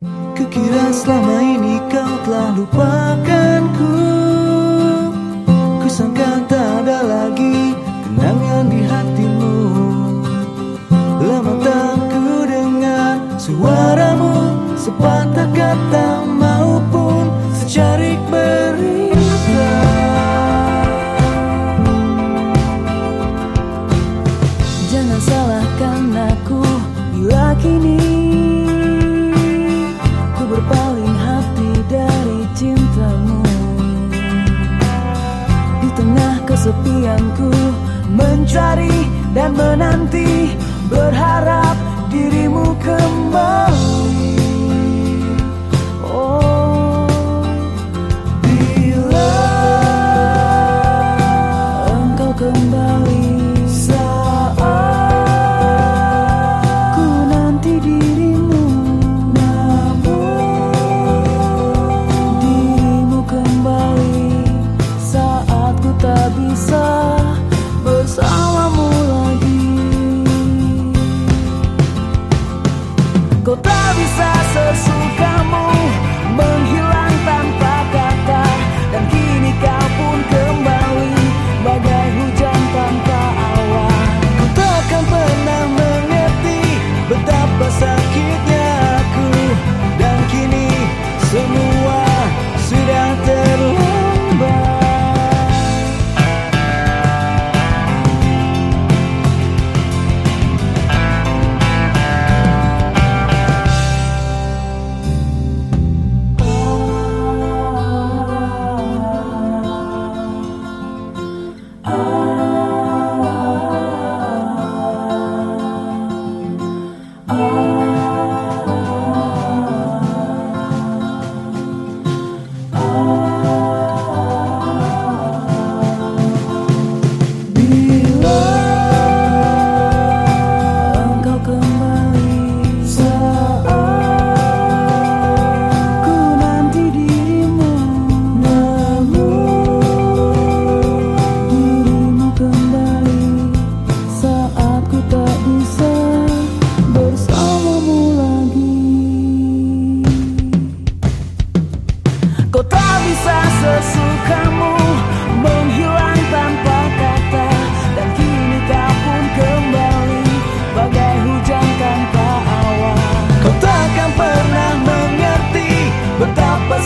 Kukira selama ini kau telah lupakanku. Kusangka tak ada lagi kenangan di hatimu. Lama tak ku dengar suaramu Sepatah kata maupun secarik berita. Jangan salahkan aku bila kini kesepianku mencari dan menanti Berharap bisa sesukamu menghilang tanpa kata dan kini kau pun kembali bagai hujan tanpa awan. Kau takkan pernah mengerti betapa